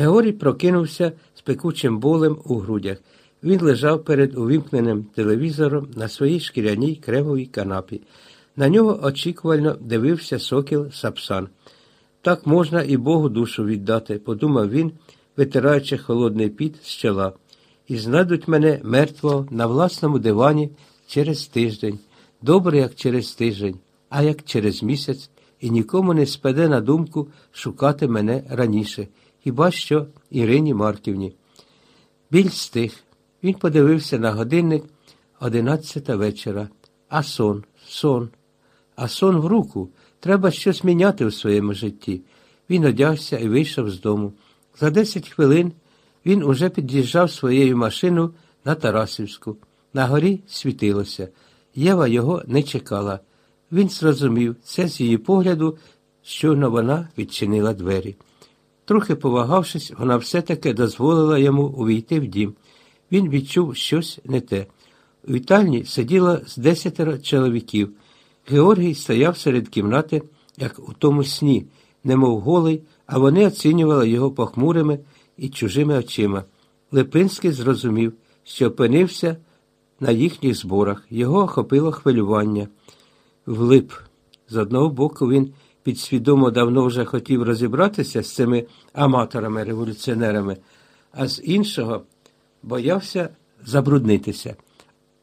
Георгій прокинувся з пекучим болем у грудях. Він лежав перед увімкненим телевізором на своїй шкіряній кремовій канапі. На нього очікувально дивився сокіл Сапсан. Так можна і Богу душу віддати, подумав він, витираючи холодний піт з чола. І знайдуть мене мертвого на власному дивані через тиждень. Добре, як через тиждень, а як через місяць, і нікому не спаде на думку шукати мене раніше, хіба що Ірині Марківні. Біль стих. Він подивився на годинник одинадцята вечора. А сон, сон, а сон в руку. Треба щось міняти у своєму житті. Він одягся і вийшов з дому. За десять хвилин він уже під'їжджав своєю машиною на Тарасівську. На горі світилося. Єва його не чекала. Він зрозумів, це з її погляду, щойно вона відчинила двері. Трохи повагавшись, вона все-таки дозволила йому увійти в дім. Він відчув щось не те. У вітальні сиділо з десятеро чоловіків. Георгій стояв серед кімнати, як у тому сні, немов голий, а вони оцінювали його похмурими і чужими очима. Липинський зрозумів, що опинився на їхніх зборах. Його охопило хвилювання. Влип. З одного боку, він підсвідомо давно вже хотів розібратися з цими аматорами-революціонерами, а з іншого боявся забруднитися.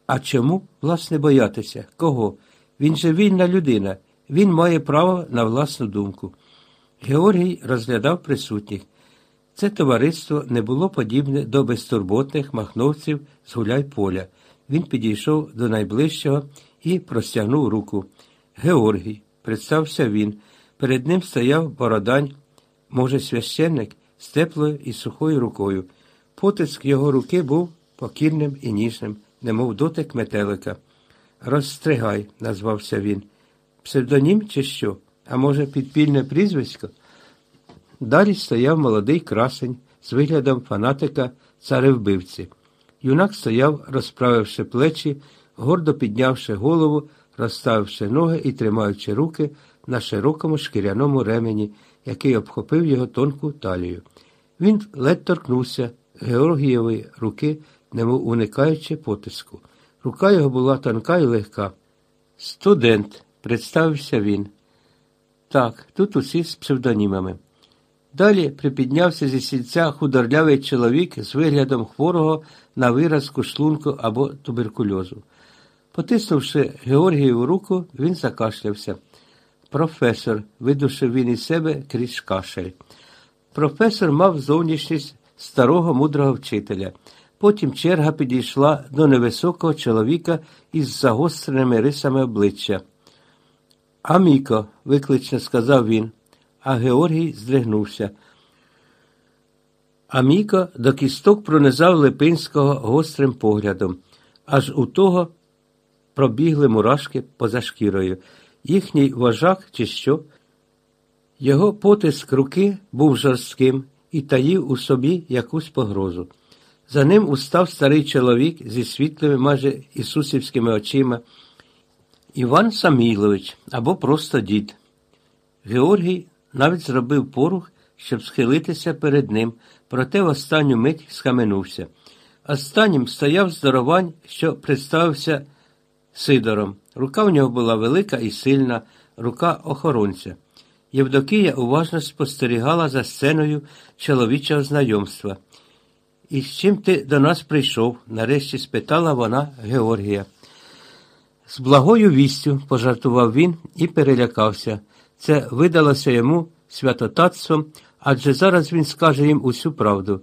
А чому, власне, боятися? Кого? Він же вільна людина, він має право на власну думку. Георгій розглядав присутніх. Це товариство не було подібне до безтурботних махновців з гуляй поля. Він підійшов до найближчого і простягнув руку. Георгій, представся він. Перед ним стояв бородань, може, священник, з теплою і сухою рукою. Потиск його руки був покірним і ніжним, немов дотик метелика. Розстригай, назвався він. Псевдонім чи що? А може, підпільне прізвисько? Далі стояв молодий красень з виглядом фанатика царевбивці. Юнак стояв, розправивши плечі, гордо піднявши голову, розставивши ноги і тримаючи руки на широкому шкіряному ремені, який обхопив його тонку талію. Він ледь торкнувся Георгієвої руки, немов уникаючи потиску. Рука його була тонка і легка. Студент, представився він. Так, тут усі з псевдонімами. Далі припіднявся зі сільця худорлявий чоловік з виглядом хворого на виразку шлунку або туберкульозу. Потиснувши Георгієву руку, він закашлявся. Професор, видушив він із себе крізь кашель. Професор мав зовнішність старого мудрого вчителя. Потім черга підійшла до невисокого чоловіка із загостреними рисами обличчя. Аміко, виклично сказав він, а Георгій здригнувся. Аміко до кісток пронизав Липинського гострим поглядом, аж у того пробігли мурашки поза шкірою. Їхній вожак, чи що? Його потиск руки був жорстким і таїв у собі якусь погрозу. За ним устав старий чоловік зі світлими, майже ісусівськими очима. Іван Самілович або просто дід. Георгій навіть зробив порух, щоб схилитися перед ним, проте в останню мить схаменувся. Останнім стояв здоровань, що представився Сидором. Рука в нього була велика і сильна, рука охоронця. Євдокія уважно спостерігала за сценою чоловічого знайомства. І з чим ти до нас прийшов? нарешті спитала вона Георгія. З благою вістю, пожартував він і перелякався. Це видалося йому святотатством, адже зараз він скаже їм усю правду.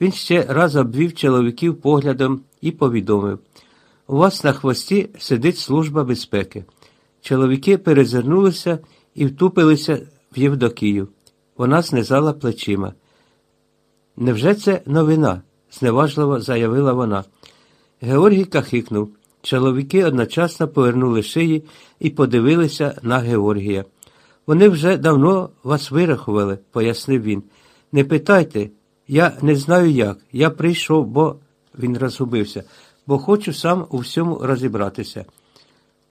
Він ще раз обвів чоловіків поглядом і повідомив у вас на хвості сидить служба безпеки. Чоловіки перезирнулися і втупилися в Євдокію. Вона знизала плечима. Невже це новина? зневажливо заявила вона. Георгій кахикнув. Чоловіки одночасно повернули шиї і подивилися на Георгія. Вони вже давно вас вирахували, пояснив він. Не питайте, я не знаю як. Я прийшов, бо він розгубився, бо хочу сам у всьому розібратися.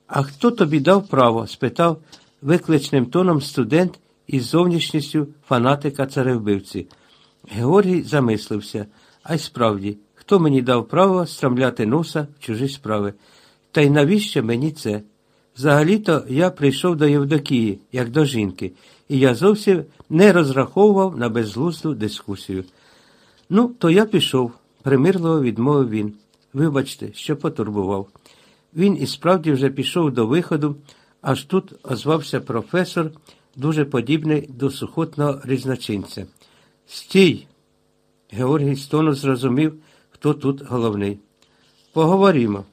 А хто тобі дав право? спитав викличним тоном студент із зовнішністю фанатика царевбивці. Георгій замислився, а й справді, хто мені дав право страмляти носа в чужі справи? Та й навіщо мені це? Взагалі-то я прийшов до Євдокії, як до жінки, і я зовсім не розраховував на безглузду дискусію. Ну, то я пішов, примирливо відмовив він. Вибачте, що потурбував. Він і справді вже пішов до виходу, аж тут озвався професор, дуже подібний до сухотного різночинця. Стій! Георгій Стону зрозумів, хто тут головний. Поговоримо.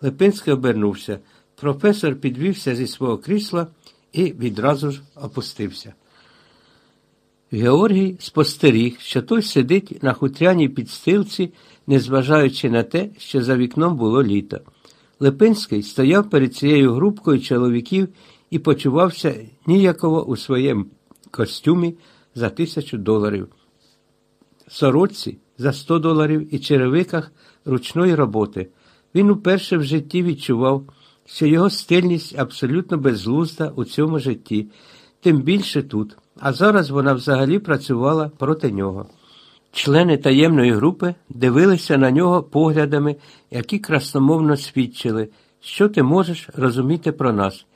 Липинський обернувся. Професор підвівся зі свого крісла і відразу ж опустився. Георгій спостеріг, що той сидить на хутряній підстилці, незважаючи на те, що за вікном було літо. Липинський стояв перед цією групкою чоловіків і почувався ніяково у своєму костюмі за тисячу доларів. Сорочці за 100 доларів і черевиках ручної роботи. Він уперше в житті відчував, що його стильність абсолютно безглузда у цьому житті, тим більше тут, а зараз вона взагалі працювала проти нього. Члени таємної групи дивилися на нього поглядами, які красномовно свідчили, що ти можеш розуміти про нас.